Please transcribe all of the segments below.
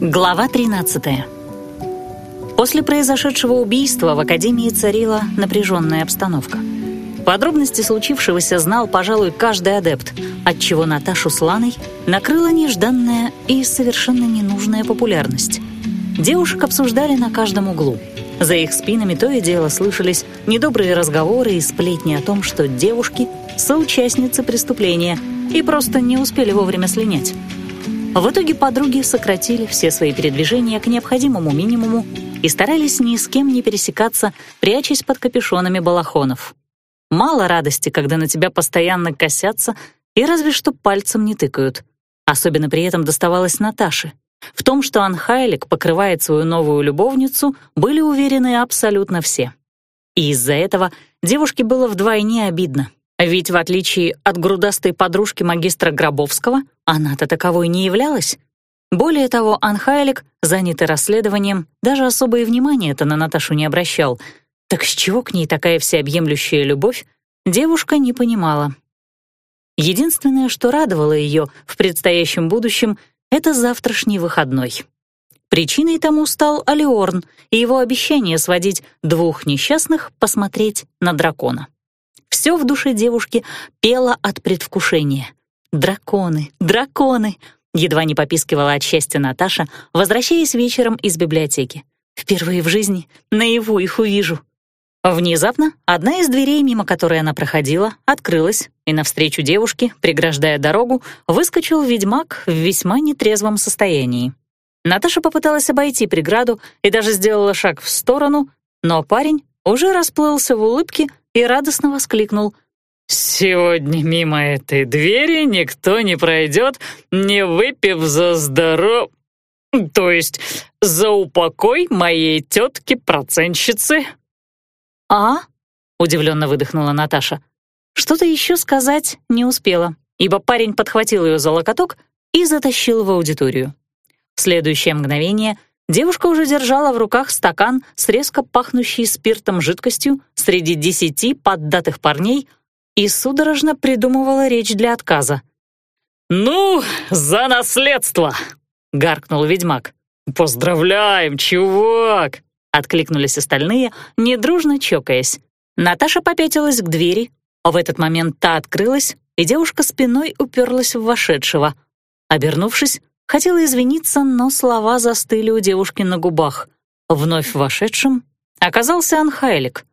Глава 13. После произошедшего убийства в Академии царила напряженная обстановка. Подробности случившегося знал, пожалуй, каждый адепт, отчего Наташу с Ланой накрыла нежданная и совершенно ненужная популярность. Девушек обсуждали на каждом углу. За их спинами то и дело слышались недобрые разговоры и сплетни о том, что девушки — соучастницы преступления и просто не успели вовремя слинять. В итоге подруги сократили все свои передвижения к необходимому минимуму и старались ни с кем не пересекаться, прячась под капюшонами балахонов. Мало радости, когда на тебя постоянно косятся и разве что пальцем не тыкают. Особенно при этом доставалось Наташе. В том, что Анхайлик покрывает свою новую любовницу, были уверены абсолютно все. И из-за этого девушке было вдвойне обидно. Ведь в отличие от грудастой подружки магистра Гробовского, она-то таковой не являлась. Более того, Анхайлик, занятый расследованием, даже особое внимание это на Наташу не обращал. Так с чего к ней такая всеобъемлющая любовь, девушка не понимала. Единственное, что радовало ее в предстоящем будущем, это завтрашний выходной. Причиной тому стал Алиорн и его обещание сводить двух несчастных посмотреть на дракона. Все в душе девушки пело от предвкушения. «Драконы! Драконы!» Едва не попискивала от счастья Наташа, возвращаясь вечером из библиотеки. «Впервые в жизни наяву их увижу». Внезапно одна из дверей, мимо которой она проходила, открылась, и навстречу девушке, преграждая дорогу, выскочил ведьмак в весьма нетрезвом состоянии. Наташа попыталась обойти преграду и даже сделала шаг в сторону, но парень уже расплылся в улыбке и радостно воскликнул. «Сегодня мимо этой двери никто не пройдет, не выпив за здоров... То есть за упокой моей тетки-процентщицы». «А?» — удивленно выдохнула Наташа. Что-то еще сказать не успела, ибо парень подхватил ее за локоток и затащил в аудиторию. В следующее мгновение Девушка уже держала в руках стакан с резко пахнущей спиртом жидкостью среди десяти поддатых парней и судорожно придумывала речь для отказа. «Ну, за наследство!» — гаркнул ведьмак. «Поздравляем, чувак!» — откликнулись остальные, недружно чокаясь. Наташа попятилась к двери, а в этот момент та открылась, и девушка спиной уперлась в вошедшего. Обернувшись, Хотела извиниться, но слова застыли у девушки на губах. Вновь вошедшим оказался Анхайлик.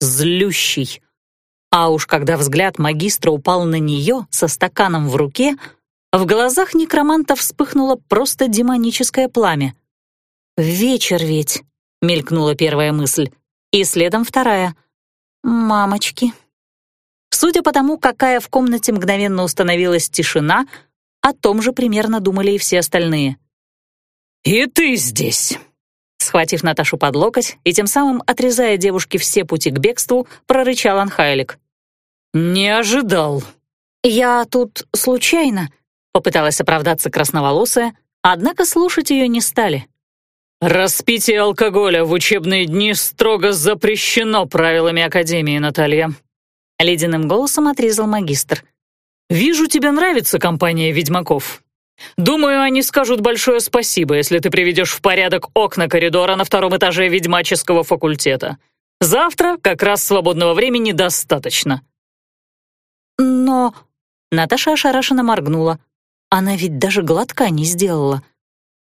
Злющий. А уж когда взгляд магистра упал на нее со стаканом в руке, в глазах некроманта вспыхнуло просто демоническое пламя. «Вечер ведь», — мелькнула первая мысль, и следом вторая. «Мамочки». Судя по тому, какая в комнате мгновенно установилась тишина, о том же примерно думали и все остальные. «И ты здесь!» Схватив Наташу под локоть и тем самым отрезая девушке все пути к бегству, прорычал Анхайлик. «Не ожидал». «Я тут случайно», — попыталась оправдаться красноволосая, однако слушать ее не стали. «Распитие алкоголя в учебные дни строго запрещено правилами Академии, Наталья», — ледяным голосом отрезал магистр. «Вижу, тебе нравится компания ведьмаков. Думаю, они скажут большое спасибо, если ты приведешь в порядок окна коридора на втором этаже ведьмаческого факультета. Завтра как раз свободного времени достаточно». «Но...» — Наташа ошарашенно моргнула. Она ведь даже глотка не сделала.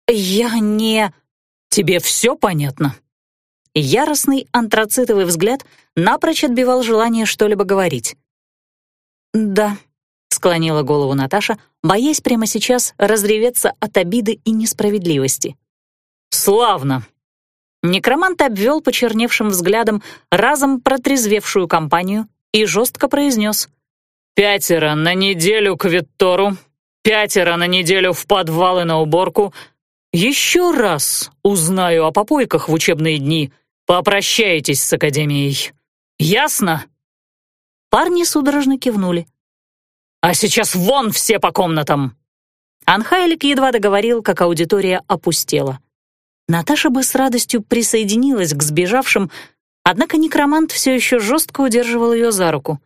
«Я не...» «Тебе все понятно?» Яростный антрацитовый взгляд напрочь отбивал желание что-либо говорить. «Да», склонила голову Наташа, боясь прямо сейчас разреветься от обиды и несправедливости. «Славно!» Некромант обвел почерневшим взглядом разом протрезвевшую компанию и жестко произнес. «Пятеро на неделю к Виттору, пятеро на неделю в подвалы на уборку. Еще раз узнаю о попойках в учебные дни. Попрощайтесь с Академией. Ясно?» Парни судорожно кивнули. «А сейчас вон все по комнатам!» Анхайлик едва договорил, как аудитория опустела. Наташа бы с радостью присоединилась к сбежавшим, однако некромант все еще жестко удерживал ее за руку.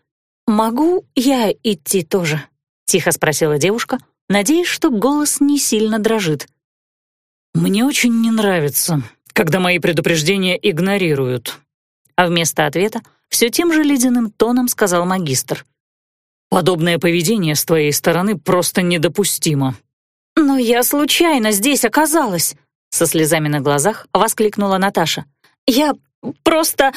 «Могу я идти тоже?» — тихо спросила девушка, надеясь, что голос не сильно дрожит. «Мне очень не нравится, когда мои предупреждения игнорируют». А вместо ответа все тем же ледяным тоном сказал магистр. «Подобное поведение с твоей стороны просто недопустимо». «Но я случайно здесь оказалась», — со слезами на глазах воскликнула Наташа. «Я просто...»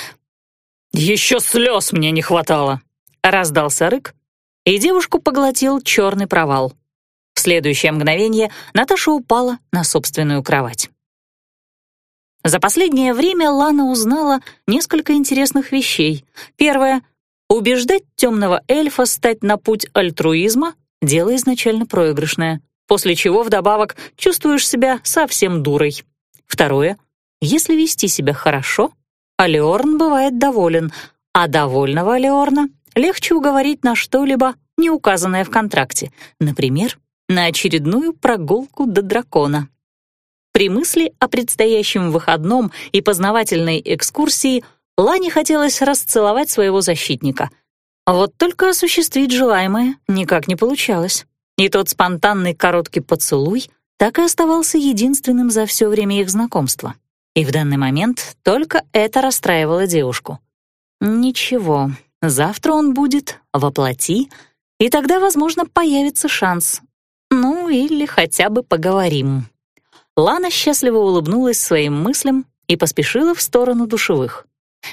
«Еще слез мне не хватало!» — раздался рык, и девушку поглотил черный провал. В следующее мгновение Наташа упала на собственную кровать. За последнее время Лана узнала несколько интересных вещей. Первое — убеждать темного эльфа стать на путь альтруизма — дело изначально проигрышное, после чего вдобавок чувствуешь себя совсем дурой. Второе — если вести себя хорошо — Алиорн бывает доволен, а довольного Алиорна легче уговорить на что-либо, не указанное в контракте, например, на очередную прогулку до дракона. При мысли о предстоящем выходном и познавательной экскурсии Лане хотелось расцеловать своего защитника. Вот только осуществить желаемое никак не получалось. И тот спонтанный короткий поцелуй так и оставался единственным за все время их знакомства. И в данный момент только это расстраивало девушку. Ничего, завтра он будет воплоти, и тогда, возможно, появится шанс. Ну, или хотя бы поговорим. Лана счастливо улыбнулась своим мыслям и поспешила в сторону душевых.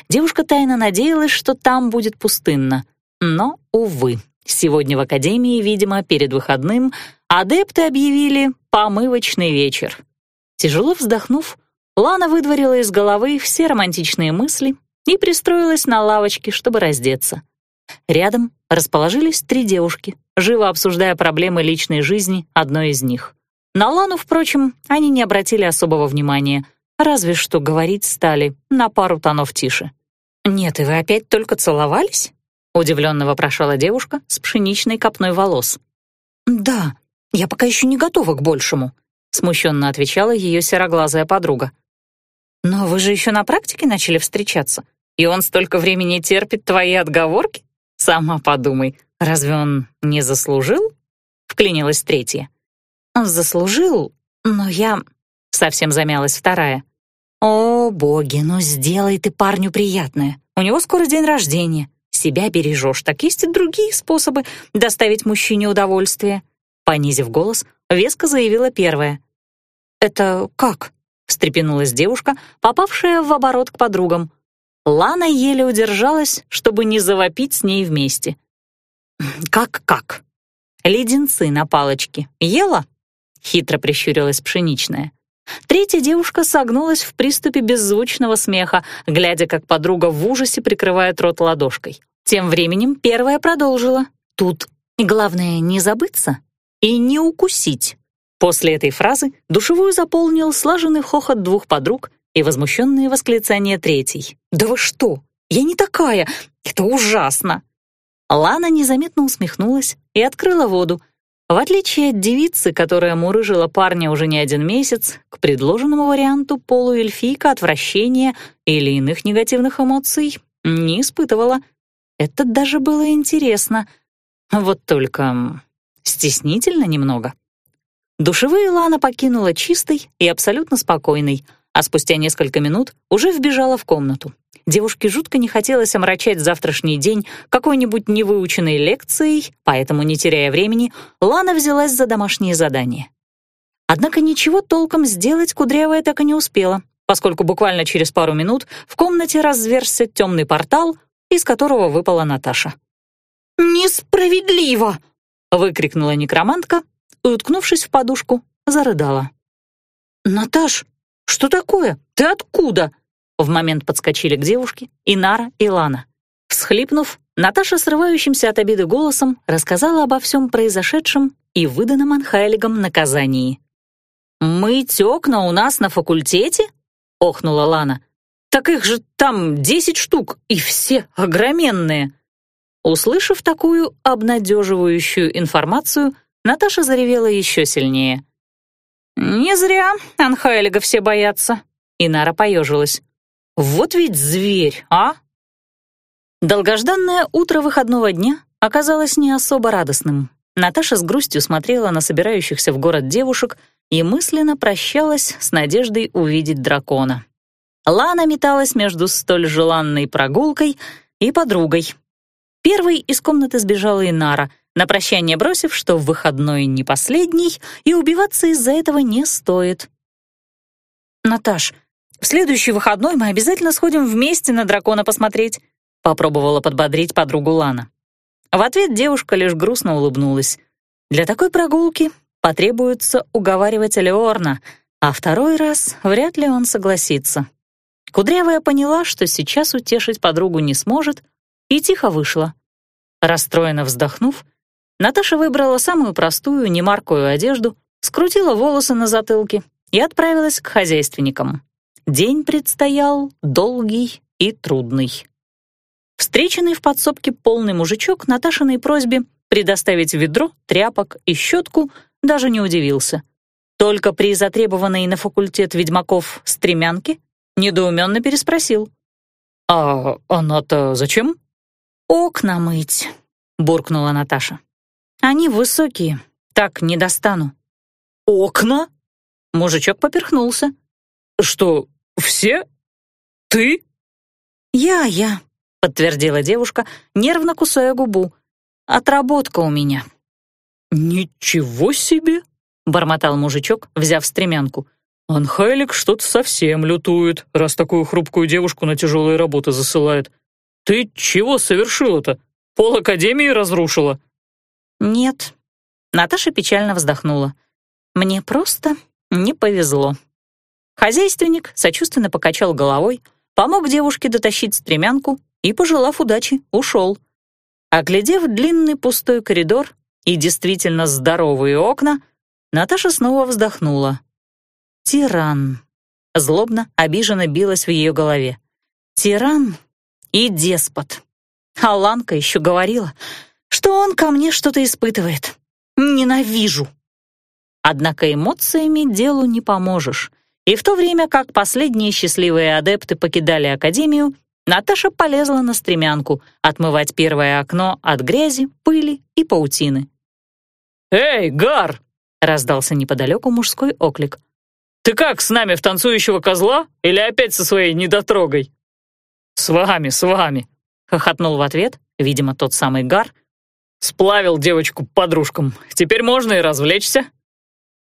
Девушка тайно надеялась, что там будет пустынно. Но, увы, сегодня в академии, видимо, перед выходным, адепты объявили «помывочный вечер». Тяжело вздохнув, Лана выдворила из головы все романтичные мысли и пристроилась на лавочке, чтобы раздеться. Рядом расположились три девушки, живо обсуждая проблемы личной жизни одной из них. На Лану, впрочем, они не обратили особого внимания, разве что говорить стали на пару тонов тише. «Нет, и вы опять только целовались?» — удивленно вопрошала девушка с пшеничной копной волос. «Да, я пока еще не готова к большему», — смущенно отвечала ее сероглазая подруга. «Но вы же еще на практике начали встречаться, и он столько времени терпит твои отговорки? Сама подумай, разве он не заслужил?» — вклинилась третья. «Заслужил, но я...» — совсем замялась вторая. «О, боги, ну сделай ты парню приятное. У него скоро день рождения. Себя бережешь, так есть и другие способы доставить мужчине удовольствие». Понизив голос, веско заявила первая. «Это как?» встрепенулась девушка, попавшая в оборот к подругам. Лана еле удержалась, чтобы не завопить с ней вместе. «Как-как? Леденцы на палочке ела?» — хитро прищурилась пшеничная. Третья девушка согнулась в приступе беззвучного смеха, глядя, как подруга в ужасе прикрывает рот ладошкой. Тем временем первая продолжила. «Тут главное не забыться и не укусить». После этой фразы душевую заполнил слаженный хохот двух подруг и возмущенные восклицания третьей. «Да вы что? Я не такая! Это ужасно!» Лана незаметно усмехнулась и открыла воду. В отличие от девицы, которая мурыжила парня уже не один месяц, к предложенному варианту полуэльфийка отвращения или иных негативных эмоций не испытывала. Это даже было интересно. Вот только стеснительно немного. Душевые Лана покинула чистой и абсолютно спокойной, а спустя несколько минут уже вбежала в комнату. Девушке жутко не хотелось омрачать завтрашний день какой-нибудь невыученной лекцией, поэтому, не теряя времени, Лана взялась за домашние задания. Однако ничего толком сделать Кудрявая так и не успела, поскольку буквально через пару минут в комнате разверзся темный портал, из которого выпала Наташа. «Несправедливо!» — выкрикнула некромантка, и, уткнувшись в подушку, зарыдала. «Наташ, что такое? Ты откуда?» В момент подскочили к девушке и Нара, и Лана. Всхлипнув, Наташа срывающимся от обиды голосом рассказала обо всем произошедшем и выданном Анхайлигом наказании. «Мыть окна у нас на факультете?» — охнула Лана. «Так их же там десять штук, и все огроменные!» Услышав такую обнадеживающую информацию, Наташа заревела еще сильнее. «Не зря Анхайлига все боятся», — Инара поежилась. «Вот ведь зверь, а?» Долгожданное утро выходного дня оказалось не особо радостным. Наташа с грустью смотрела на собирающихся в город девушек и мысленно прощалась с надеждой увидеть дракона. Лана металась между столь желанной прогулкой и подругой. Первой из комнаты сбежала Инара, на прощание бросив, что в выходной не последний, и убиваться из-за этого не стоит. «Наташ, в следующий выходной мы обязательно сходим вместе на дракона посмотреть», попробовала подбодрить подругу Лана. В ответ девушка лишь грустно улыбнулась. Для такой прогулки потребуется уговаривать Элеорна, а второй раз вряд ли он согласится. Кудрявая поняла, что сейчас утешить подругу не сможет, и тихо вышла. Расстроенно вздохнув, Наташа выбрала самую простую, немаркую одежду, скрутила волосы на затылке и отправилась к хозяйственникам. День предстоял долгий и трудный. Встреченный в подсобке полный мужичок Наташиной просьбе предоставить ведро, тряпок и щетку даже не удивился. Только при затребованной на факультет ведьмаков стремянке недоуменно переспросил. «А она-то зачем?» «Окна мыть», — буркнула Наташа. «Они высокие, так не достану». «Окна?» Мужичок поперхнулся. «Что, все? Ты?» «Я, я», — подтвердила девушка, нервно кусая губу. «Отработка у меня». «Ничего себе!» — бормотал мужичок, взяв стремянку. «Анхайлик что-то совсем лютует, раз такую хрупкую девушку на тяжелые работы засылает. Ты чего совершила-то? Пол Академии разрушила?» «Нет». Наташа печально вздохнула. «Мне просто не повезло». Хозяйственник сочувственно покачал головой, помог девушке дотащить стремянку и, пожелав удачи, ушел. Оглядев длинный пустой коридор и действительно здоровые окна, Наташа снова вздохнула. «Тиран». Злобно, обиженно билась в ее голове. «Тиран и деспот». А Ланка еще говорила, что он ко мне что-то испытывает. Ненавижу. Однако эмоциями делу не поможешь. И в то время как последние счастливые адепты покидали Академию, Наташа полезла на стремянку отмывать первое окно от грязи, пыли и паутины. «Эй, Гар!» — раздался неподалеку мужской оклик. «Ты как, с нами в танцующего козла или опять со своей недотрогой?» «С вами, с вами!» — хохотнул в ответ, видимо, тот самый Гар. «Сплавил девочку подружкам. Теперь можно и развлечься».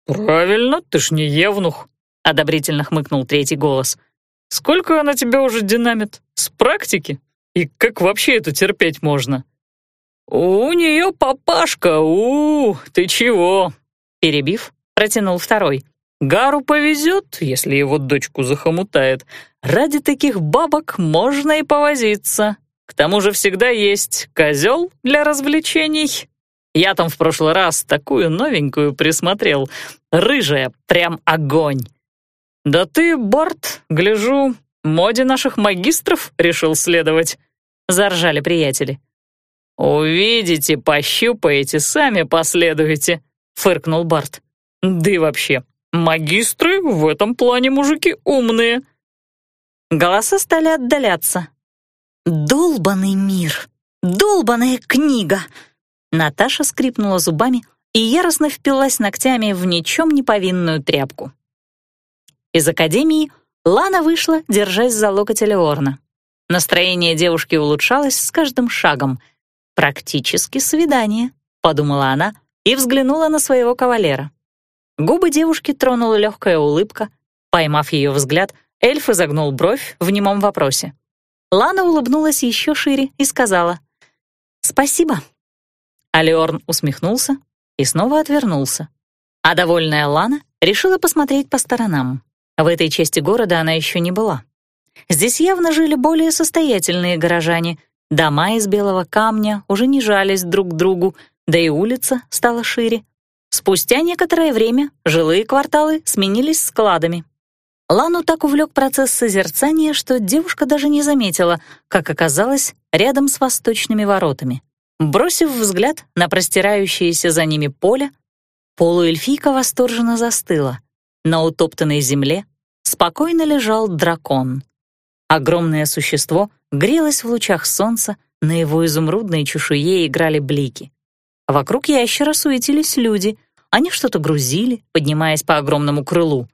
«Правильно, ты ж не евнух», — одобрительно хмыкнул третий голос. «Сколько она тебя уже динамит? С практики? И как вообще это терпеть можно?» «У нее папашка, у, -у ты чего?» Перебив, протянул второй. «Гару повезет, если его дочку захомутает. Ради таких бабок можно и повозиться. К тому же всегда есть козел для развлечений. Я там в прошлый раз такую новенькую присмотрел. Рыжая, прям огонь. Да ты, Барт, гляжу, моде наших магистров решил следовать. Заржали приятели. «Увидите, пощупаете, сами последуете», — фыркнул Барт. «Да и вообще, магистры в этом плане мужики умные». Голоса стали отдаляться. «Долбанный мир! Долбаная книга!» Наташа скрипнула зубами и яростно впилась ногтями в ничем не повинную тряпку. Из академии Лана вышла, держась за локоть Элеорна. Настроение девушки улучшалось с каждым шагом. «Практически свидание», — подумала она и взглянула на своего кавалера. Губы девушки тронула легкая улыбка. Поймав ее взгляд, эльф изогнул бровь в немом вопросе. Лана улыбнулась еще шире и сказала «Спасибо». Алиорн усмехнулся и снова отвернулся. А довольная Лана решила посмотреть по сторонам. В этой части города она еще не была. Здесь явно жили более состоятельные горожане. Дома из белого камня уже не жались друг к другу, да и улица стала шире. Спустя некоторое время жилые кварталы сменились складами. Лану так увлек процесс созерцания, что девушка даже не заметила, как оказалась рядом с восточными воротами. Бросив взгляд на простирающееся за ними поле, полуэльфийка восторженно застыла. На утоптанной земле спокойно лежал дракон. Огромное существо грелось в лучах солнца, на его изумрудной чешуе играли блики. Вокруг ящера суетились люди, они что-то грузили, поднимаясь по огромному крылу.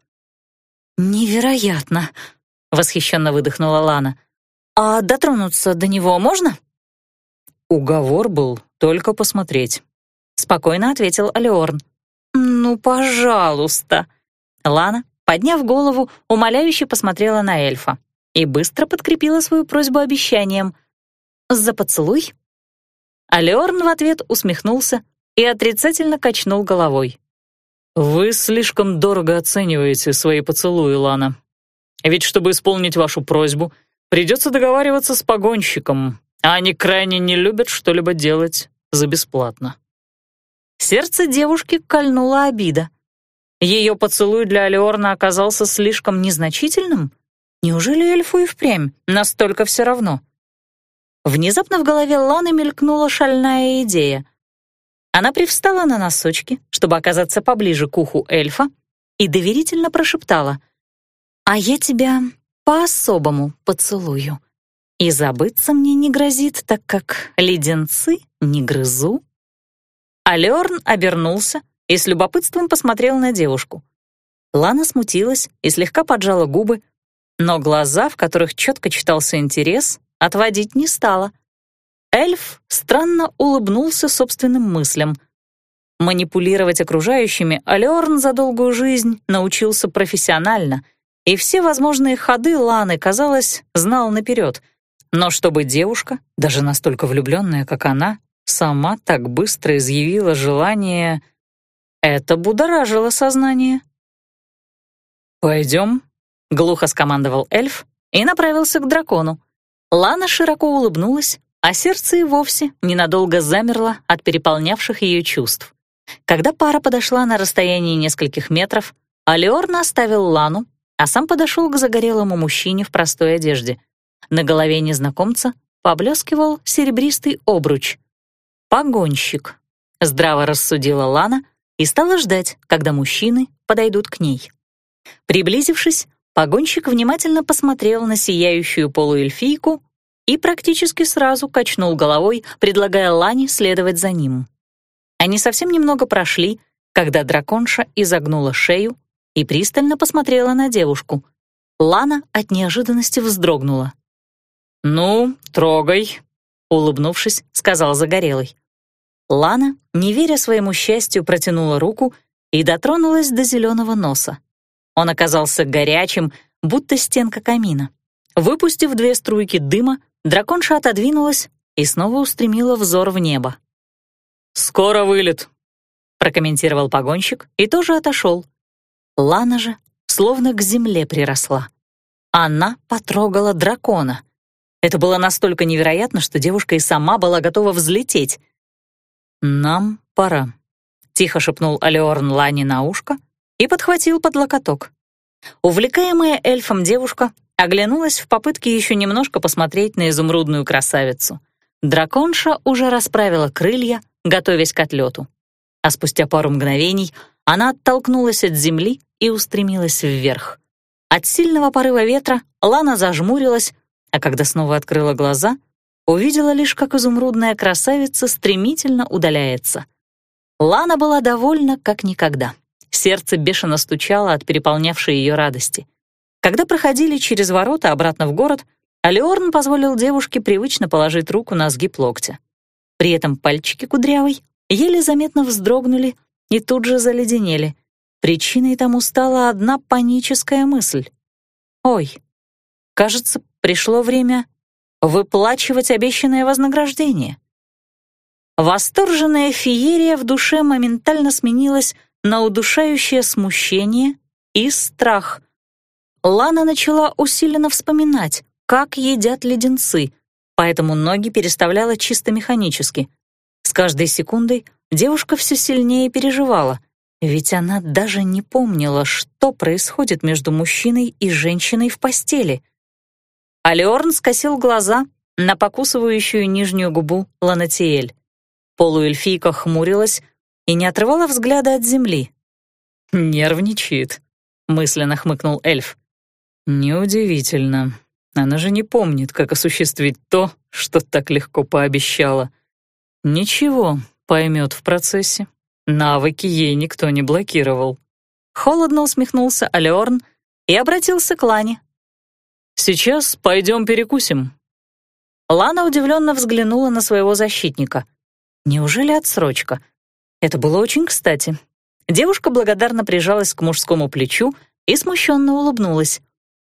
«Невероятно!» — восхищенно выдохнула Лана. «А дотронуться до него можно?» «Уговор был только посмотреть», — спокойно ответил Алиорн. «Ну, пожалуйста!» Лана, подняв голову, умоляюще посмотрела на эльфа и быстро подкрепила свою просьбу обещанием. «За поцелуй?» Алиорн в ответ усмехнулся и отрицательно качнул головой. «Вы слишком дорого оцениваете свои поцелуи, Лана. Ведь чтобы исполнить вашу просьбу, придется договариваться с погонщиком, а они крайне не любят что-либо делать за бесплатно». Сердце девушки кольнула обида. Ее поцелуй для Алиорна оказался слишком незначительным? Неужели эльфу и впрямь настолько все равно? Внезапно в голове Ланы мелькнула шальная идея — она привстала на носочки, чтобы оказаться поближе к уху эльфа, и доверительно прошептала «А я тебя по-особому поцелую, и забыться мне не грозит, так как леденцы не грызу». Алёрн обернулся и с любопытством посмотрел на девушку. Лана смутилась и слегка поджала губы, но глаза, в которых четко читался интерес, отводить не стала — Эльф странно улыбнулся собственным мыслям. Манипулировать окружающими Алеорн за долгую жизнь научился профессионально, и все возможные ходы Ланы, казалось, знал наперед. Но чтобы девушка, даже настолько влюбленная, как она, сама так быстро изъявила желание, это будоражило сознание. «Пойдем», — глухо скомандовал эльф и направился к дракону. Лана широко улыбнулась, а сердце и вовсе ненадолго замерло от переполнявших ее чувств. Когда пара подошла на расстоянии нескольких метров, Алиорн оставил Лану, а сам подошел к загорелому мужчине в простой одежде. На голове незнакомца поблескивал серебристый обруч. «Погонщик», — здраво рассудила Лана и стала ждать, когда мужчины подойдут к ней. Приблизившись, погонщик внимательно посмотрел на сияющую полуэльфийку и практически сразу качнул головой, предлагая Лане следовать за ним. Они совсем немного прошли, когда драконша изогнула шею и пристально посмотрела на девушку. Лана от неожиданности вздрогнула. «Ну, трогай», — улыбнувшись, сказал Загорелый. Лана, не веря своему счастью, протянула руку и дотронулась до зеленого носа. Он оказался горячим, будто стенка камина. Выпустив две струйки дыма, Драконша отодвинулась и снова устремила взор в небо. «Скоро вылет», — прокомментировал погонщик и тоже отошел. Лана же словно к земле приросла. Она потрогала дракона. Это было настолько невероятно, что девушка и сама была готова взлететь. «Нам пора», — тихо шепнул Алеорн Лане на ушко и подхватил под локоток. Увлекаемая эльфом девушка Оглянулась в попытке еще немножко посмотреть на изумрудную красавицу. Драконша уже расправила крылья, готовясь к отлету. А спустя пару мгновений она оттолкнулась от земли и устремилась вверх. От сильного порыва ветра Лана зажмурилась, а когда снова открыла глаза, увидела лишь, как изумрудная красавица стремительно удаляется. Лана была довольна как никогда. Сердце бешено стучало от переполнявшей ее радости. Когда проходили через ворота обратно в город, Алиорн позволил девушке привычно положить руку на сгиб локтя. При этом пальчики кудрявой еле заметно вздрогнули и тут же заледенели. Причиной тому стала одна паническая мысль. «Ой, кажется, пришло время выплачивать обещанное вознаграждение». Восторженная феерия в душе моментально сменилась на удушающее смущение и страх, Лана начала усиленно вспоминать, как едят леденцы, поэтому ноги переставляла чисто механически. С каждой секундой девушка все сильнее переживала, ведь она даже не помнила, что происходит между мужчиной и женщиной в постели. Алиорн скосил глаза на покусывающую нижнюю губу Ланатиэль. Полуэльфийка хмурилась и не отрывала взгляда от земли. «Нервничает», — мысленно хмыкнул эльф. Неудивительно. Она же не помнит, как осуществить то, что так легко пообещала. Ничего, поймет в процессе. навыки ей никто не блокировал. Холодно усмехнулся Алеорн и обратился к Лане. «Сейчас пойдем перекусим». Лана удивленно взглянула на своего защитника. Неужели отсрочка? Это было очень кстати. Девушка благодарно прижалась к мужскому плечу и смущенно улыбнулась.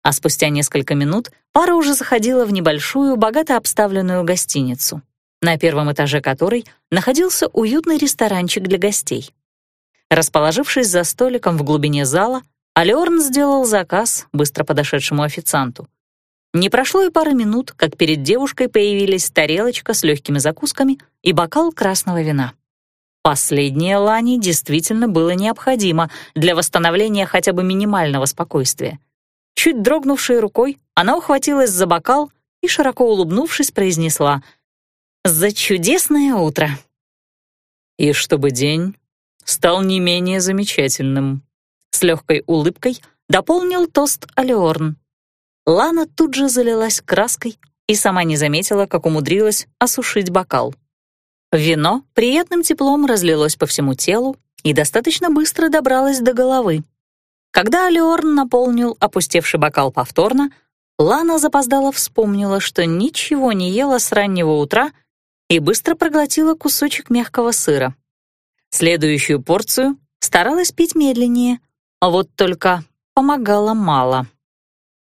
А спустя несколько минут пара уже заходила в небольшую, богато обставленную гостиницу, на первом этаже которой находился уютный ресторанчик для гостей. Расположившись за столиком в глубине зала, Алиорн сделал заказ быстро подошедшему официанту. Не прошло и пары минут, как перед девушкой появились тарелочка с легкими закусками и бокал красного вина. Последнее Лане действительно было необходимо для восстановления хотя бы минимального спокойствия. Чуть дрогнувшей рукой, она ухватилась за бокал и, широко улыбнувшись, произнесла «За чудесное утро!» «И чтобы день стал не менее замечательным», с легкой улыбкой дополнил тост Алеорн. Лана тут же залилась краской и сама не заметила, как умудрилась осушить бокал. Вино приятным теплом разлилось по всему телу и достаточно быстро добралось до головы. Когда Алиорн наполнил опустевший бокал повторно, Лана запоздала вспомнила, что ничего не ела с раннего утра и быстро проглотила кусочек мягкого сыра. Следующую порцию старалась пить медленнее, а вот только помогало мало.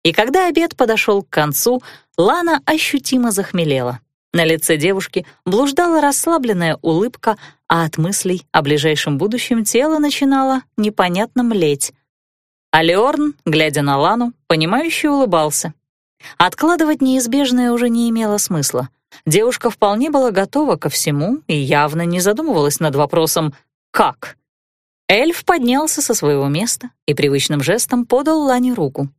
И когда обед подошел к концу, Лана ощутимо захмелела. На лице девушки блуждала расслабленная улыбка, а от мыслей о ближайшем будущем тело начинало непонятно млеть. А Леорн, глядя на Лану, понимающе улыбался. Откладывать неизбежное уже не имело смысла. Девушка вполне была готова ко всему и явно не задумывалась над вопросом «как?». Эльф поднялся со своего места и привычным жестом подал Лане руку.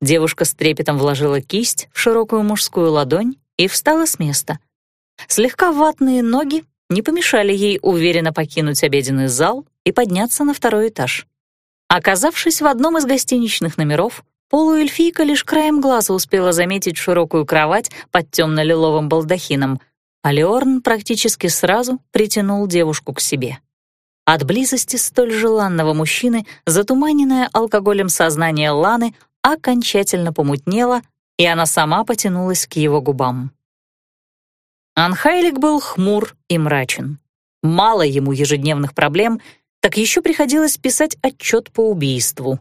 Девушка с трепетом вложила кисть в широкую мужскую ладонь и встала с места. Слегка ватные ноги не помешали ей уверенно покинуть обеденный зал и подняться на второй этаж. Оказавшись в одном из гостиничных номеров, полуэльфийка лишь краем глаза успела заметить широкую кровать под темно-лиловым балдахином, а Леорн практически сразу притянул девушку к себе. От близости столь желанного мужчины затуманенное алкоголем сознание Ланы окончательно помутнело и она сама потянулась к его губам. Анхайлик был хмур и мрачен. Мало ему ежедневных проблем, так еще приходилось писать отчет по убийству.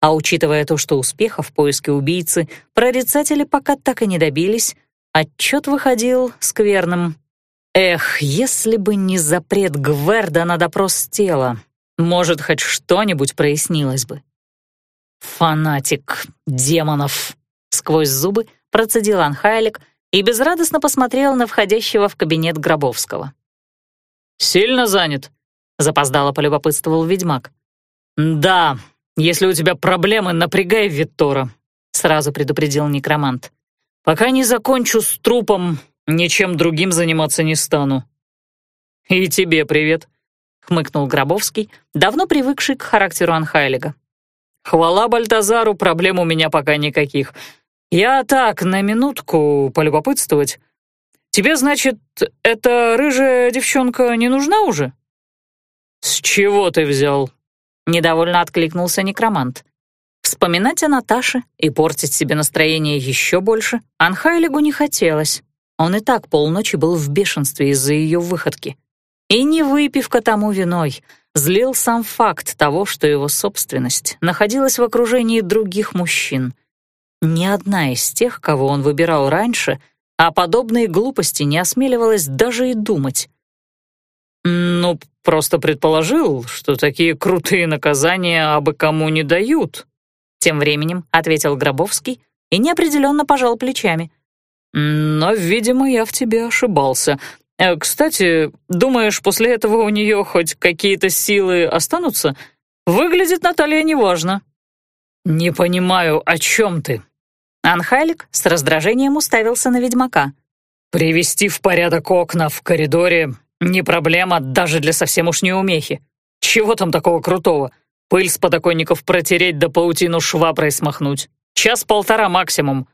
А учитывая то, что успеха в поиске убийцы прорицатели пока так и не добились, отчет выходил скверным. Эх, если бы не запрет Гверда на допрос тела, может, хоть что-нибудь прояснилось бы. Фанатик демонов. Сквозь зубы процедил Анхайлик и безрадостно посмотрел на входящего в кабинет Гробовского. «Сильно занят?» — запоздало полюбопытствовал ведьмак. «Да, если у тебя проблемы, напрягай Виттора», — сразу предупредил некромант. «Пока не закончу с трупом, ничем другим заниматься не стану». «И тебе привет», — хмыкнул Гробовский, давно привыкший к характеру Анхайлига. «Хвала Бальтазару, проблем у меня пока никаких. «Я так, на минутку полюбопытствовать. Тебе, значит, эта рыжая девчонка не нужна уже?» «С чего ты взял?» — недовольно откликнулся некромант. Вспоминать о Наташе и портить себе настроение еще больше Анхайлигу не хотелось. Он и так полночи был в бешенстве из-за ее выходки. И не выпивка тому виной. Злил сам факт того, что его собственность находилась в окружении других мужчин — ни одна из тех, кого он выбирал раньше, о подобной глупости не осмеливалась даже и думать. «Ну, просто предположил, что такие крутые наказания абы кому не дают», тем временем ответил Гробовский и неопределенно пожал плечами. «Но, видимо, я в тебе ошибался. Э, кстати, думаешь, после этого у нее хоть какие-то силы останутся? Выглядит Наталья неважно». «Не понимаю, о чем ты?» Анхайлик с раздражением уставился на ведьмака. «Привести в порядок окна в коридоре не проблема даже для совсем уж неумехи. Чего там такого крутого? Пыль с подоконников протереть да паутину шваброй смахнуть. Час-полтора максимум».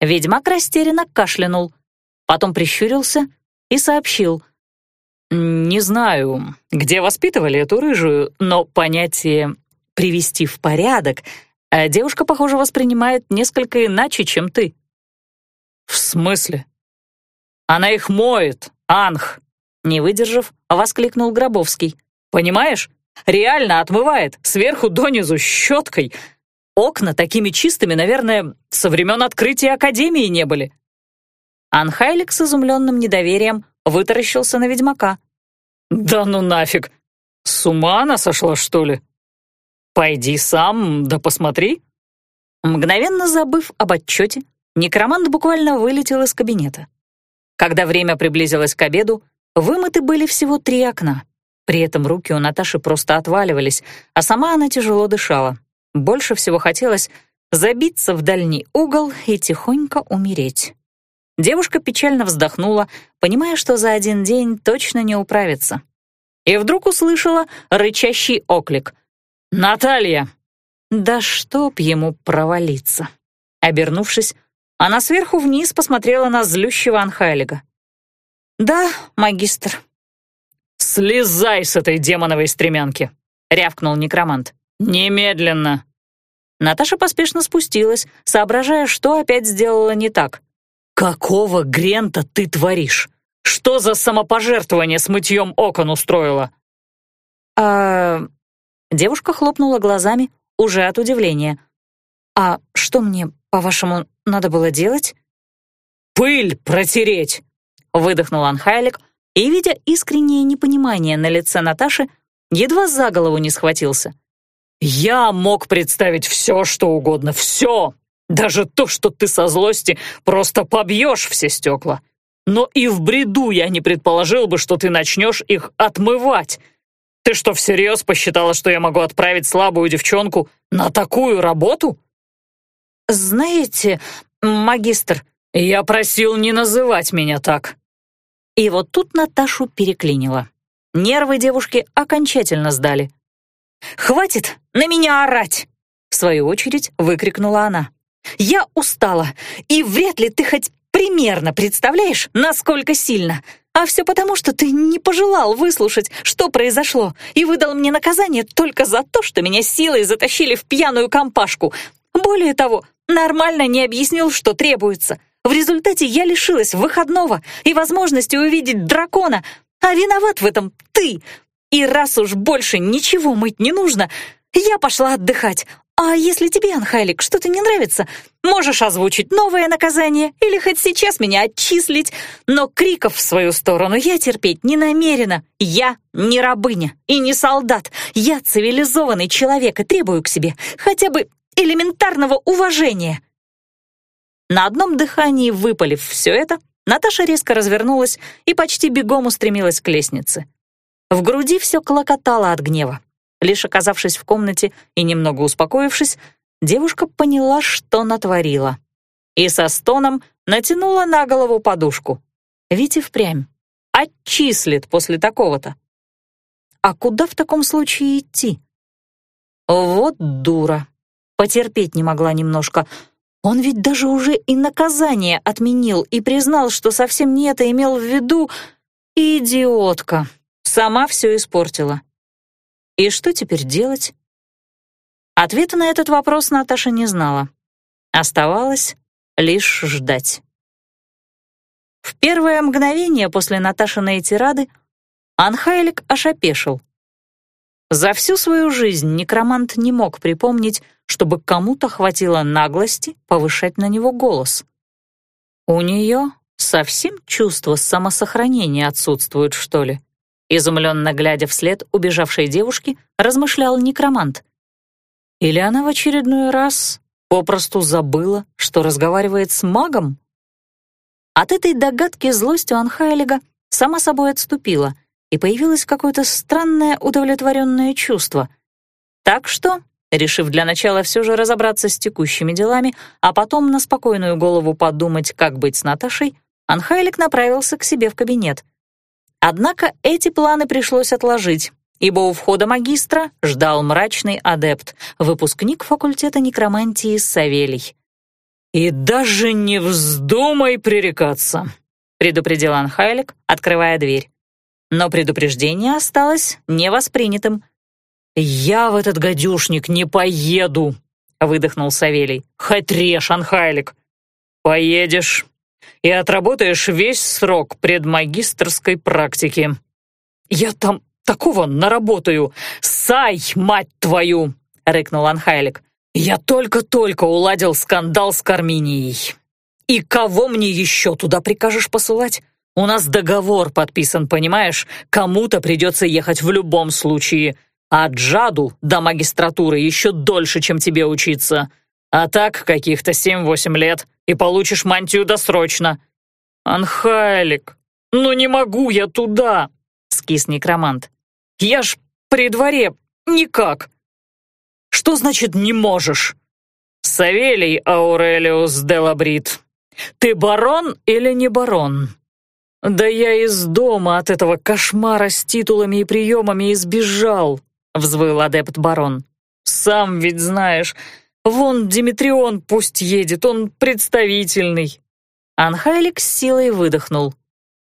Ведьмак растерянно кашлянул, потом прищурился и сообщил. Не знаю, где воспитывали эту рыжую, но понятие «привести в порядок» девушка, похоже, воспринимает несколько иначе, чем ты. В смысле? Она их моет, Анх, не выдержав, воскликнул Гробовский. Понимаешь? Реально отмывает, сверху донизу, щеткой. Окна такими чистыми, наверное, со времен открытия Академии не были. Анхайлик с изумленным недоверием вытаращился на ведьмака. «Да ну нафиг! С ума она сошла, что ли? Пойди сам, да посмотри!» Мгновенно забыв об отчете, некромант буквально вылетел из кабинета. Когда время приблизилось к обеду, вымыты были всего три окна. При этом руки у Наташи просто отваливались, а сама она тяжело дышала. Больше всего хотелось забиться в дальний угол и тихонько умереть. Девушка печально вздохнула, понимая, что за один день точно не управится. И вдруг услышала рычащий оклик. «Наталья!» Да чтоб ему провалиться. Обернувшись, она сверху вниз посмотрела на злющего Анхайлига. «Да, магистр». «Слезай с этой демоновой стремянки!» — рявкнул некромант. «Немедленно!» Наташа поспешно спустилась, соображая, что опять сделала не так. «Какого грента ты творишь? Что за самопожертвование с мытьем окон устроила?» «А...» Девушка хлопнула глазами, уже от удивления. «А что мне, по-вашему, надо было делать?» «Пыль протереть!» — выдохнул Анхайлик, и, видя искреннее непонимание на лице Наташи, едва за голову не схватился. «Я мог представить все, что угодно, все! Даже то, что ты со злости просто побьешь все стекла. Но и в бреду я не предположил бы, что ты начнешь их отмывать. Ты что, всерьез посчитала, что я могу отправить слабую девчонку на такую работу?» «Знаете, магистр...» «Я просил не называть меня так». И вот тут Наташу переклинило. Нервы девушки окончательно сдали. «Хватит на меня орать!» В свою очередь выкрикнула она. Я устала, и вряд ли ты хоть примерно представляешь, насколько сильно. А все потому, что ты не пожелал выслушать, что произошло, и выдал мне наказание только за то, что меня силой затащили в пьяную компашку. Более того, нормально не объяснил, что требуется. В результате я лишилась выходного и возможности увидеть дракона, а виноват в этом ты. И раз уж больше ничего мыть не нужно, я пошла отдыхать, «А если тебе, Анхайлик, что-то не нравится, можешь озвучить новое наказание или хоть сейчас меня отчислить, но криков в свою сторону я терпеть не намерена. Я не рабыня и не солдат. Я цивилизованный человек и требую к себе хотя бы элементарного уважения». На одном дыхании выпалив все это, Наташа резко развернулась и почти бегом устремилась к лестнице. В груди все клокотало от гнева. Лишь оказавшись в комнате и немного успокоившись, девушка поняла, что натворила. И со стоном натянула на голову подушку. И впрямь. Отчислит после такого-то. А куда в таком случае идти? Вот дура. Потерпеть не могла немножко. Он ведь даже уже и наказание отменил и признал, что совсем не это имел в виду. Идиотка. Сама все испортила. И что теперь делать? Ответа на этот вопрос Наташа не знала. Оставалось лишь ждать. В первое мгновение после Наташиной тирады Анхайлик ошапешил. За всю свою жизнь некромант не мог припомнить, чтобы кому-то хватило наглости повышать на него голос. У нее совсем чувство самосохранения отсутствует, что ли? Изумленно глядя вслед убежавшей девушки, размышлял некромант. Или она в очередной раз попросту забыла, что разговаривает с магом? От этой догадки злость у Анхайлига сама собой отступила, и появилось какое-то странное удовлетворенное чувство. Так что, решив для начала все же разобраться с текущими делами, а потом на спокойную голову подумать, как быть с Наташей, Анхайлик направился к себе в кабинет — Однако эти планы пришлось отложить, ибо у входа магистра ждал мрачный адепт, выпускник факультета некромантии Савелий. «И даже не вздумай пререкаться», — предупредил Анхайлик, открывая дверь. но предупреждение осталось невоспринятым. «Я в этот гадюшник не поеду», — выдохнул Савелий. «Хоть режь, Анхайлик. Поедешь и отработаешь весь срок предмагистрской практики. Я там такого наработаю. Сай, мать твою!» — рыкнул Анхайлик. «Я только-только уладил скандал с Карминией. И кого мне еще туда прикажешь посылать? У нас договор подписан, понимаешь? Кому-то придется ехать в любом случае. А Джаду до магистратуры еще дольше, чем тебе учиться. А так каких-то семь-восемь лет, и получишь мантию досрочно. Анхайлик, ну не могу я туда, скис некромант. Я ж при дворе никак. Что значит «не можешь»? Савелий Аурелиус Делабрит, ты барон или не барон? Да я из дома от этого кошмара с титулами и приемами избежал, взвыл адепт барон. Сам ведь знаешь, вон Димитрион пусть едет, он представительный. Анхайлик с силой выдохнул.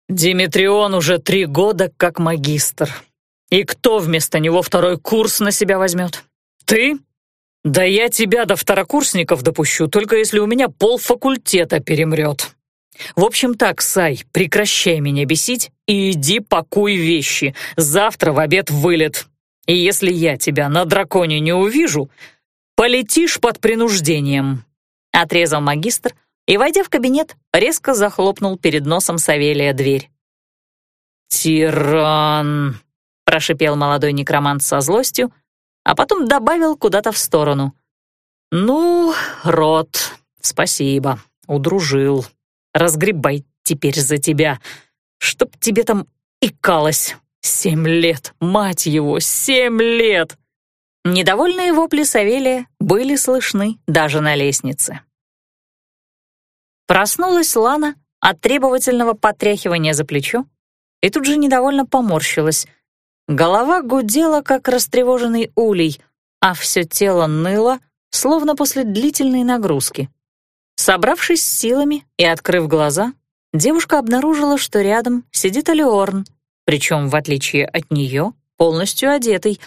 Димитрион уже три года как магистр. И кто вместо него второй курс на себя возьмет? Ты? Да я тебя до второкурсников допущу, только если у меня полфакультета перемрет. В общем так, Сай, прекращай меня бесить и иди пакуй вещи. Завтра в обед вылет. И если я тебя на драконе не увижу, полетишь под принуждением. Отрезал магистр и, войдя в кабинет, резко захлопнул перед носом Савелия дверь. «Тиран!» — прошипел молодой некромант со злостью, а потом добавил куда-то в сторону. «Ну, Рот, спасибо, удружил. Разгребай теперь за тебя, чтоб тебе там икалось. Семь лет, мать его, семь лет!» Недовольные вопли Савелия были слышны даже на лестнице. Проснулась Лана от требовательного потряхивания за плечо и тут же недовольно поморщилась — Голова гудела, как растревоженный улей, а все тело ныло, словно после длительной нагрузки. Собравшись с силами и открыв глаза, девушка обнаружила, что рядом сидит Алиорн, причем, в отличие от нее, полностью одетый.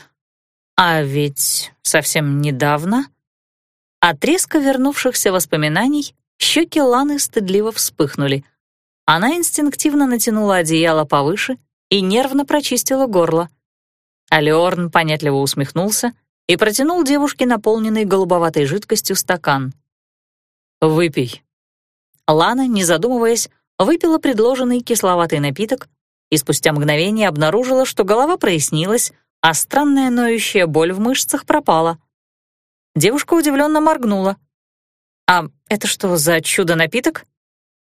А ведь совсем недавно... От резко вернувшихся воспоминаний щеки Ланы стыдливо вспыхнули. Она инстинктивно натянула одеяло повыше и нервно прочистила горло. Алиорн понятливо усмехнулся и протянул девушке наполненный голубоватой жидкостью стакан. «Выпей». Лана, не задумываясь, выпила предложенный кисловатый напиток и спустя мгновение обнаружила, что голова прояснилась, а странная ноющая боль в мышцах пропала. Девушка удивленно моргнула. «А это что за чудо-напиток?»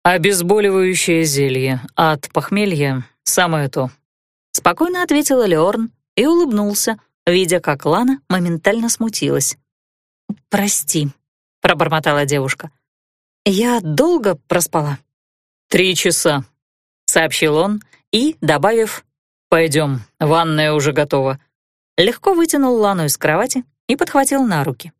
«Обезболивающее зелье от похмелья «Самое то», — спокойно ответила Леорн и улыбнулся, видя, как Лана моментально смутилась. «Прости», — пробормотала девушка. «Я долго проспала?» «Три часа», — сообщил он и, добавив «Пойдем, ванная уже готова», легко вытянул Лану из кровати и подхватил на руки.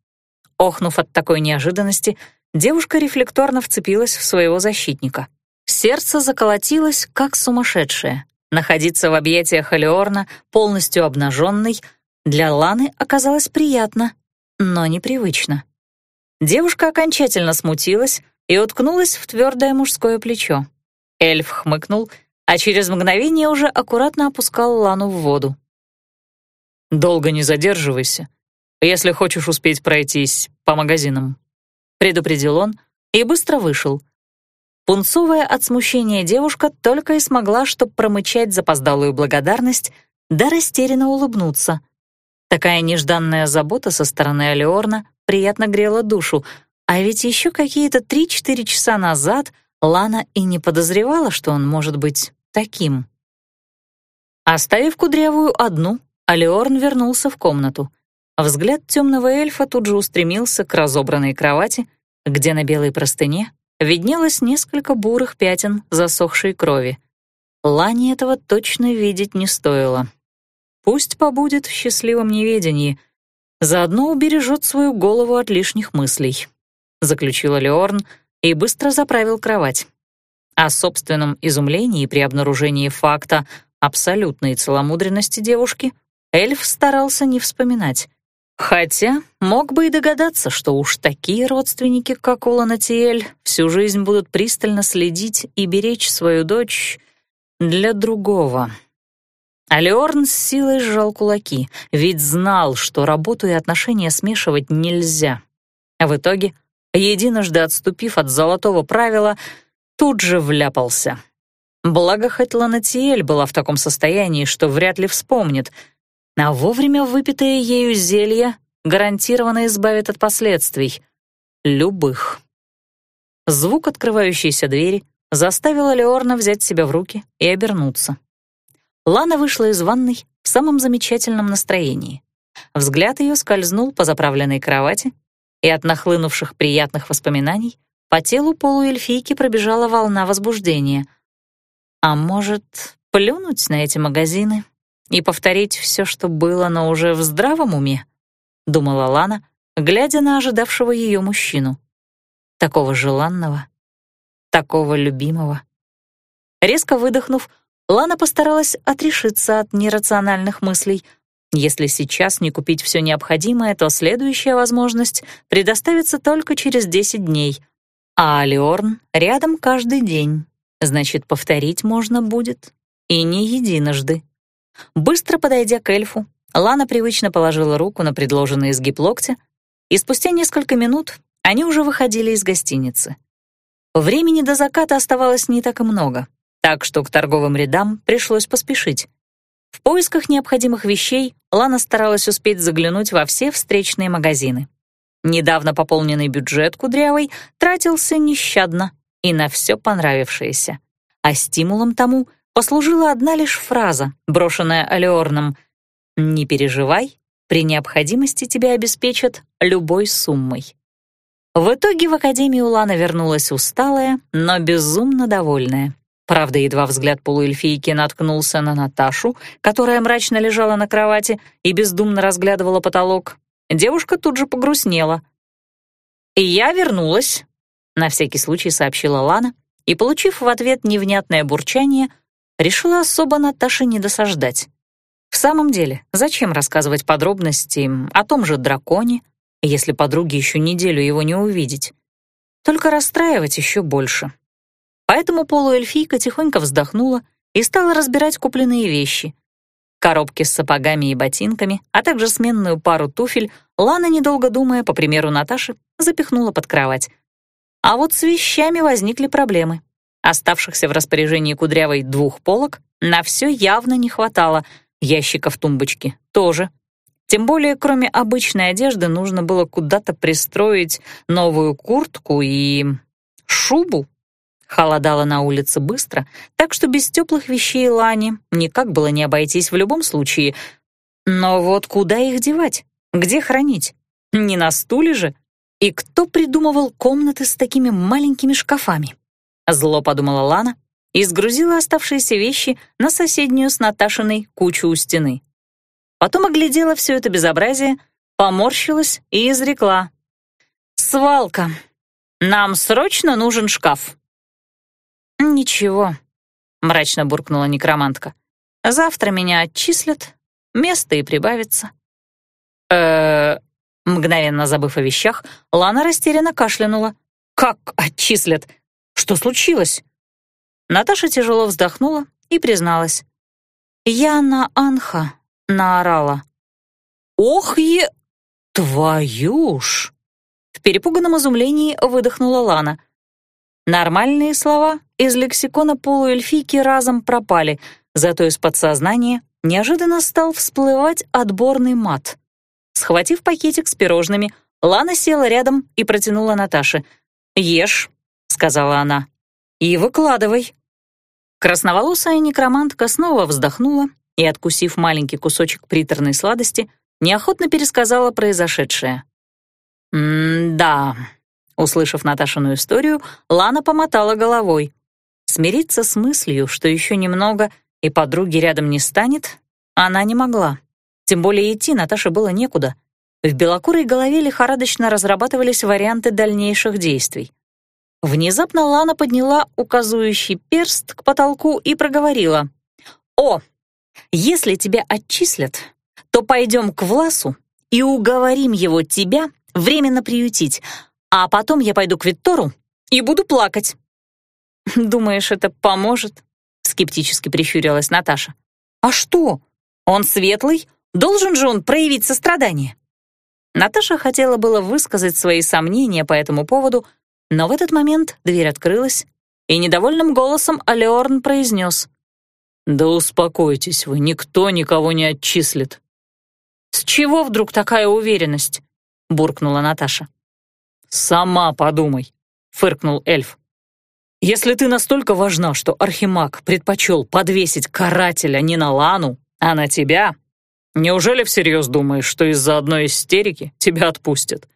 Охнув от такой неожиданности, девушка рефлекторно вцепилась в своего защитника — Сердце заколотилось, как сумасшедшее. Находиться в объятиях Алиорна, полностью обнаженной, для Ланы оказалось приятно, но непривычно. Девушка окончательно смутилась и уткнулась в твердое мужское плечо. Эльф хмыкнул, а через мгновение уже аккуратно опускал Лану в воду. «Долго не задерживайся, если хочешь успеть пройтись по магазинам», — предупредил он и быстро вышел, Пунцовая от смущения девушка только и смогла, чтоб промычать запоздалую благодарность, да растерянно улыбнуться. Такая нежданная забота со стороны Алиорна приятно грела душу, а ведь еще какие-то три-четыре часа назад Лана и не подозревала, что он может быть таким. Оставив кудрявую одну, Алиорн вернулся в комнату. Взгляд темного эльфа тут же устремился к разобранной кровати, где на белой простыне виднелось несколько бурых пятен засохшей крови. Лане этого точно видеть не стоило. Пусть побудет в счастливом неведении, заодно убережет свою голову от лишних мыслей, заключила Леорн и быстро заправил кровать. О собственном изумлении при обнаружении факта абсолютной целомудренности девушки эльф старался не вспоминать. Хотя мог бы и догадаться, что уж такие родственники, как Оланатиэль, всю жизнь будут пристально следить и беречь свою дочь для другого. Алиорн с силой сжал кулаки, ведь знал, что работу и отношения смешивать нельзя. А в итоге, единожды отступив от золотого правила, тут же вляпался. Благо, хоть Ланатиэль была в таком состоянии, что вряд ли вспомнит, а вовремя выпитое ею зелье гарантированно избавит от последствий. Любых. Звук открывающейся двери заставил Леорна взять себя в руки и обернуться. Лана вышла из ванной в самом замечательном настроении. Взгляд ее скользнул по заправленной кровати, и от нахлынувших приятных воспоминаний по телу полуэльфийки пробежала волна возбуждения. А может, плюнуть на эти магазины и повторить все, что было, но уже в здравом уме? Думала Лана, глядя на ожидавшего ее мужчину. Такого желанного, такого любимого. Резко выдохнув, Лана постаралась отрешиться от нерациональных мыслей. Если сейчас не купить все необходимое, то следующая возможность предоставится только через 10 дней. А Алиорн рядом каждый день. Значит, повторить можно будет. И не единожды. Быстро подойдя к эльфу, Лана привычно положила руку на предложенный изгиб локтя, и спустя несколько минут они уже выходили из гостиницы. Времени до заката оставалось не так и много так что к торговым рядам пришлось поспешить. В поисках необходимых вещей Лана старалась успеть заглянуть во все встречные магазины. Недавно пополненный бюджет Кудрявой тратился нещадно и на все понравившееся. А стимулом тому послужила одна лишь фраза, брошенная Алиорном «Не переживай, при необходимости тебя обеспечат любой суммой». В итоге в академию Лана вернулась усталая, но безумно довольная. Правда, едва взгляд полуэльфийки наткнулся на Наташу, которая мрачно лежала на кровати и бездумно разглядывала потолок, девушка тут же погрустнела. «И я вернулась», — на всякий случай сообщила Лана, и, получив в ответ невнятное бурчание, решила особо Наташе не досаждать. В самом деле, зачем рассказывать подробности о том же драконе, если подруге еще неделю его не увидеть? Только расстраивать еще больше. Поэтому полуэльфийка тихонько вздохнула и стала разбирать купленные вещи. Коробки с сапогами и ботинками, а также сменную пару туфель Лана, недолго думая, по примеру Наташи, запихнула под кровать. А вот с вещами возникли проблемы. Оставшихся в распоряжении кудрявой двух полок на все явно не хватало, ящиков тумбочки тоже. Тем более, кроме обычной одежды, нужно было куда-то пристроить новую куртку и шубу Холодало на улице быстро, так что без теплых вещей Лани никак было не обойтись в любом случае. Но вот куда их девать? Где хранить? Не на стуле же? И кто придумывал комнаты с такими маленькими шкафами? Зло подумала Лана и сгрузила оставшиеся вещи на соседнюю с Наташиной кучу у стены. Потом оглядела все это безобразие, поморщилась и изрекла. «Свалка. Нам срочно нужен шкаф». «Ничего», — мрачно буркнула некромантка. «Завтра меня отчислят, место и прибавится». э Мгновенно забыв о вещах, Лана растерянно кашлянула. «Как отчислят? Что случилось?» Наташа тяжело вздохнула и призналась. «Я на Анха наорала». «Ох е... твою ж!» В перепуганном изумлении выдохнула Лана. Нормальные слова из лексикона полуэльфийки разом пропали, зато из подсознания неожиданно стал всплывать отборный мат. Схватив пакетик с пирожными, Лана села рядом и протянула Наташе. «Ешь», — сказала она, — «и выкладывай». Красноволосая некромантка снова вздохнула и, откусив маленький кусочек приторной сладости, неохотно пересказала произошедшее. «М-да», Услышав Наташину историю, Лана помотала головой. Смириться с мыслью, что еще немного и подруги рядом не станет, она не могла. Тем более идти Наташе было некуда. В белокурой голове лихорадочно разрабатывались варианты дальнейших действий. Внезапно Лана подняла указующий перст к потолку и проговорила. «О, если тебя отчислят, то пойдем к Власу и уговорим его тебя временно приютить, а потом я пойду к Виттору и буду плакать». «Думаешь, это поможет?» — скептически прищурилась Наташа. «А что? Он светлый, должен же он проявить сострадание». Наташа хотела было высказать свои сомнения по этому поводу, но в этот момент дверь открылась, и недовольным голосом Алеорн произнес. «Да успокойтесь вы, никто никого не отчислит». «С чего вдруг такая уверенность?» — буркнула Наташа. «Сама подумай», — фыркнул эльф. «Если ты настолько важна, что Архимаг предпочел подвесить карателя не на Лану, а на тебя, неужели всерьез думаешь, что из-за одной истерики тебя отпустят?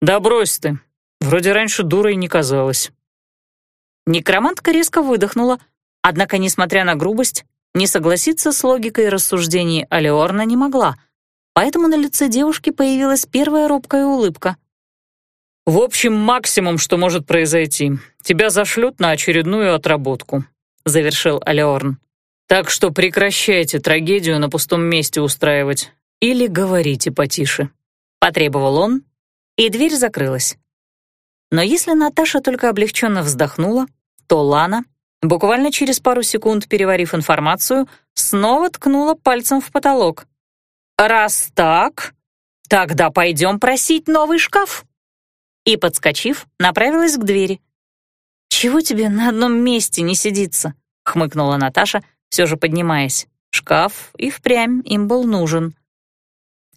Да брось ты, вроде раньше дурой не казалась». Некромантка резко выдохнула, однако, несмотря на грубость, не согласиться с логикой рассуждений Алеорна не могла, поэтому на лице девушки появилась первая робкая улыбка. «В общем, максимум, что может произойти. Тебя зашлют на очередную отработку», — завершил Алеорн. «Так что прекращайте трагедию на пустом месте устраивать. Или говорите потише», — потребовал он, и дверь закрылась. Но если Наташа только облегченно вздохнула, то Лана, буквально через пару секунд переварив информацию, снова ткнула пальцем в потолок. «Раз так, тогда пойдем просить новый шкаф!» И, подскочив, направилась к двери. «Чего тебе на одном месте не сидится?» — хмыкнула Наташа, все же поднимаясь. Шкаф и впрямь им был нужен.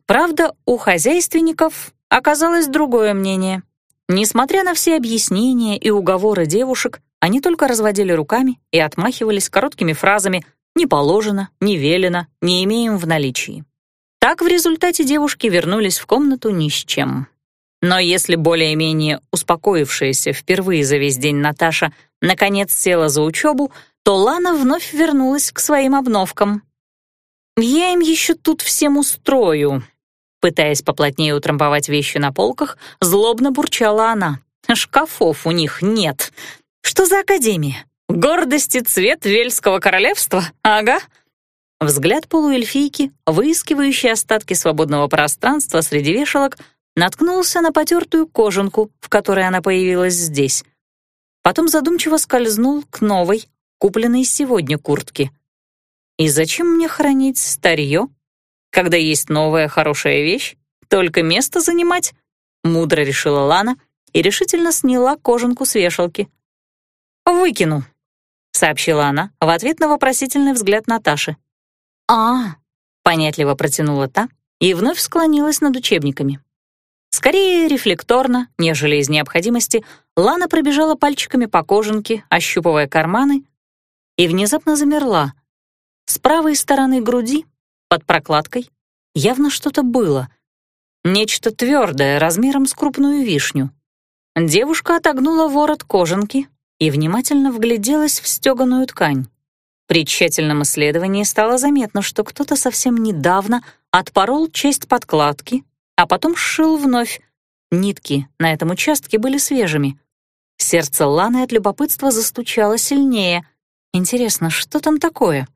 Правда, у хозяйственников оказалось другое мнение — Несмотря на все объяснения и уговоры девушек, они только разводили руками и отмахивались короткими фразами «не положено», «не велено», «не имеем в наличии». Так в результате девушки вернулись в комнату ни с чем. Но если более-менее успокоившаяся впервые за весь день Наташа наконец села за учебу, то Лана вновь вернулась к своим обновкам. «Я им еще тут всем устрою», Пытаясь поплотнее утрамбовать вещи на полках, злобно бурчала она. «Шкафов у них нет. Что за академия? Гордости цвет Вельского королевства? Ага». Взгляд полуэльфийки, выискивающий остатки свободного пространства среди вешалок, наткнулся на потертую кожанку, в которой она появилась здесь. Потом задумчиво скользнул к новой, купленной сегодня куртке. «И зачем мне хранить старье?» Когда есть новая хорошая вещь, только место занимать, мудро решила Лана и решительно сняла кожанку с вешалки. «Выкину», — сообщила она в ответ на вопросительный взгляд Наташи. «А, понятливо протянула та и вновь склонилась над учебниками. Скорее рефлекторно, нежели из необходимости, Лана пробежала пальчиками по кожанке, ощупывая карманы, и внезапно замерла. С правой стороны груди под прокладкой явно что-то было. Нечто твердое, размером с крупную вишню. Девушка отогнула ворот кожанки и внимательно вгляделась в стеганую ткань. При тщательном исследовании стало заметно, что кто-то совсем недавно отпорол часть подкладки, а потом сшил вновь. Нитки на этом участке были свежими. Сердце Ланы от любопытства застучало сильнее. Интересно, что там такое?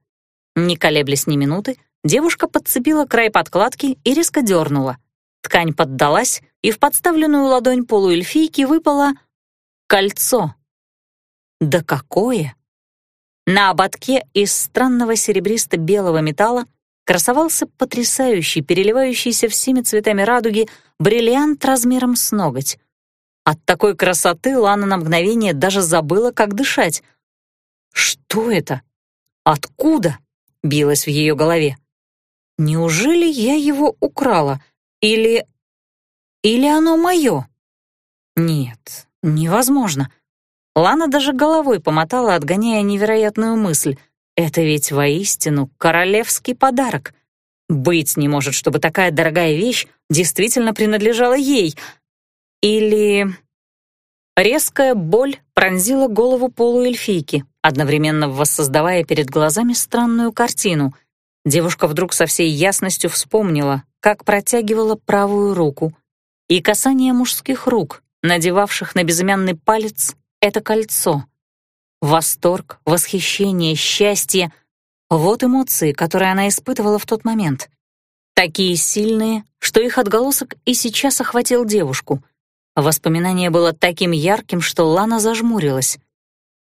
Не колеблясь ни минуты, Девушка подцепила край подкладки и резко дернула. Ткань поддалась, и в подставленную ладонь полуэльфийки выпало кольцо. Да какое! На ободке из странного серебристо-белого металла красовался потрясающий, переливающийся всеми цветами радуги бриллиант размером с ноготь. От такой красоты Лана на мгновение даже забыла, как дышать. «Что это? Откуда?» — билось в ее голове. Неужели я его украла? Или... Или оно мое? Нет, невозможно. Лана даже головой помотала, отгоняя невероятную мысль. Это ведь воистину королевский подарок. Быть не может, чтобы такая дорогая вещь действительно принадлежала ей. Или... Резкая боль пронзила голову полуэльфийки, одновременно воссоздавая перед глазами странную картину — Девушка вдруг со всей ясностью вспомнила, как протягивала правую руку, и касание мужских рук, надевавших на безымянный палец это кольцо. Восторг, восхищение, счастье Вот эмоции, которые она испытывала в тот момент. Такие сильные, что их отголосок и сейчас охватил девушку. Воспоминание было таким ярким, что Лана зажмурилась.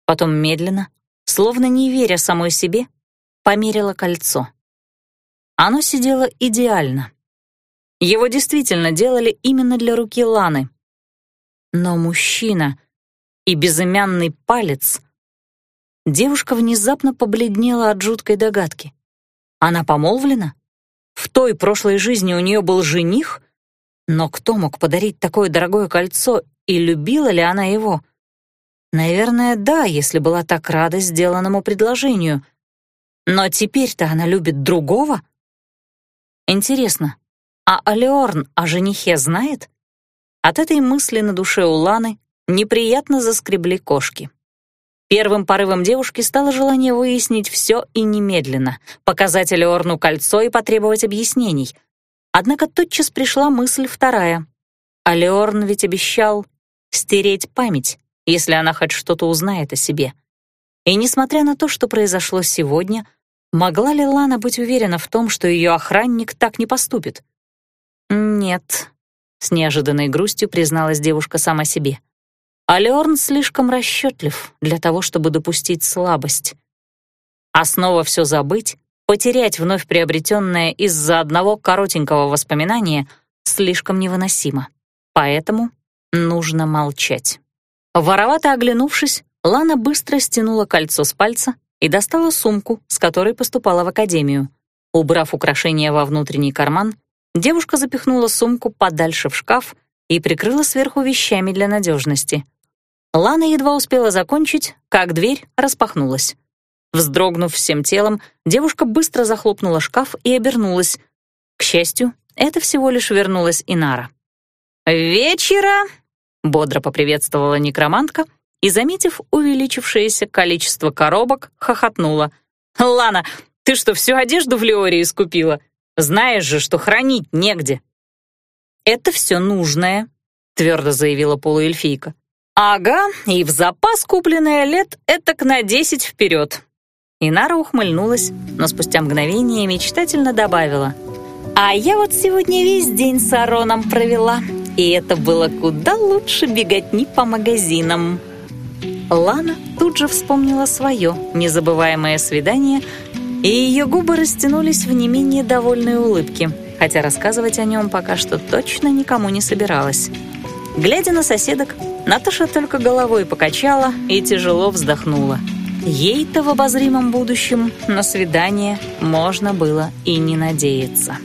Потом медленно, словно не веря самой себе, померила кольцо. Оно сидело идеально. Его действительно делали именно для руки Ланы. Но мужчина и безымянный палец... Девушка внезапно побледнела от жуткой догадки. Она помолвлена? В той прошлой жизни у нее был жених? Но кто мог подарить такое дорогое кольцо, и любила ли она его? Наверное, да, если была так рада сделанному предложению. Но теперь-то она любит другого? Интересно, а Алеорн о женихе знает? От этой мысли на душе у Ланы неприятно заскребли кошки. Первым порывом девушки стало желание выяснить все и немедленно, показать Алеорну кольцо и потребовать объяснений. Однако тотчас пришла мысль вторая. Алеорн ведь обещал стереть память, если она хоть что-то узнает о себе. И несмотря на то, что произошло сегодня, могла ли Лана быть уверена в том, что ее охранник так не поступит? «Нет», — с неожиданной грустью призналась девушка сама себе. А Леорн слишком расчетлив для того, чтобы допустить слабость. А снова все забыть, потерять вновь приобретенное из-за одного коротенького воспоминания слишком невыносимо. Поэтому нужно молчать. Воровато оглянувшись, Лана быстро стянула кольцо с пальца и достала сумку, с которой поступала в академию. Убрав украшение во внутренний карман, девушка запихнула сумку подальше в шкаф и прикрыла сверху вещами для надежности. Лана едва успела закончить, как дверь распахнулась. Вздрогнув всем телом, девушка быстро захлопнула шкаф и обернулась. К счастью, это всего лишь вернулась Инара. «Вечера!» Бодро поприветствовала некромантка и, заметив увеличившееся количество коробок, хохотнула. «Лана, ты что, всю одежду в Леории скупила? Знаешь же, что хранить негде». «Это все нужное», — твердо заявила полуэльфийка. «Ага, и в запас купленное лет этак на десять вперед». Инара ухмыльнулась, но спустя мгновение мечтательно добавила. «А я вот сегодня весь день с Ароном провела и это было куда лучше беготни по магазинам. Лана тут же вспомнила свое незабываемое свидание, и ее губы растянулись в не менее довольной улыбке, хотя рассказывать о нем пока что точно никому не собиралась. Глядя на соседок, Наташа только головой покачала и тяжело вздохнула. Ей-то в обозримом будущем на свидание можно было и не надеяться.